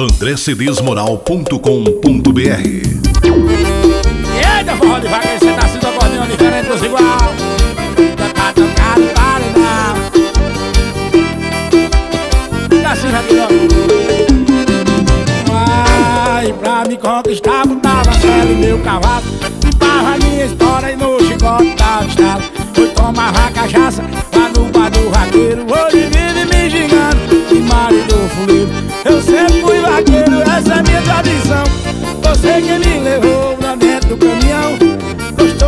andrecedesmoral.com.br Eita, forró de vaca, você tá sendo acordando diferente dos igual. Tá tocado, pare não. Fica assim, rapidão. Vai pra me conquistar, botava cela e meu cavalo.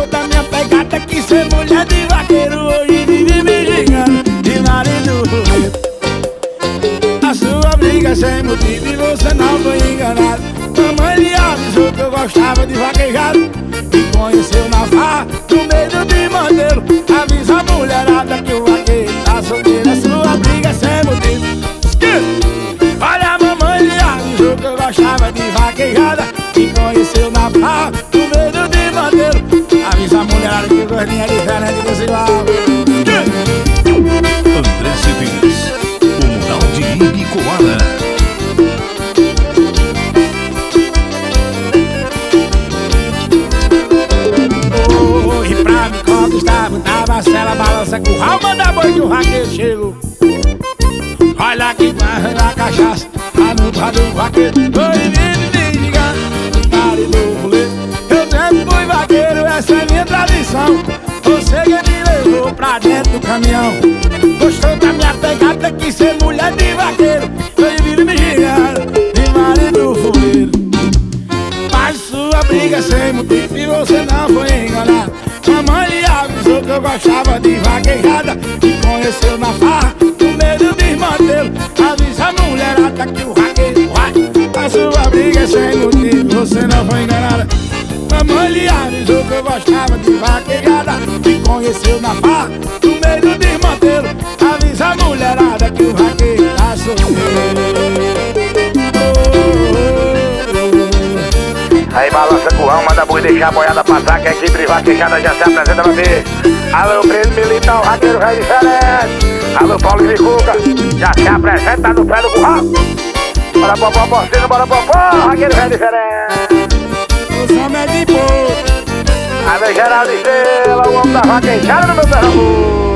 Da minha pegada, que ser mulher de vaqueiro. Hoje vive me gingando de marido. A sua briga é sem motivo e você não foi enganado Mamãe lhe avisou que eu gostava de vaquejado Me conheceu na farra, é diferente dos igual André Cedês, o mural de Ibicoara. E pra me conquistar, botava a cela, balança com rau, manda boi que o raqueiro chegou. Olha que vai na cachaça, a nuca do vaqueiro. Oi, vive Você que me levou pra dentro do caminhão. Gostou da minha pegada, quis ser mulher de vaqueiro. Oi, vive me gigante, de marido fuleiro. Mas sua briga sem motivo e você não foi enganado Mamãe lhe avisou que eu gostava de vaquejada Me conheceu na farra, no meio de manteiro Avisa a mulherada que o raqueiro vai A sua briga sem motivo, você não foi Mamãe lhe avisou que eu gostava de vaquejada Me conheceu na farra, no meio de manteiro Avisa a mulherada que o raqueiro tá solteiro Aí balança currão, manda boi deixar a boiada passar Que a equipe vaquejada já se apresenta pra ver Alô, Breno Militão, raqueiro rei diferente Alô, Paulo Vicuca, já se apresenta no pé do curral Bora popó, porcino, bora popó, raqueiro rei diferente Os homens de boa Alô, Geraldo Estrela, o homem da vaquejada no meu Pernambuco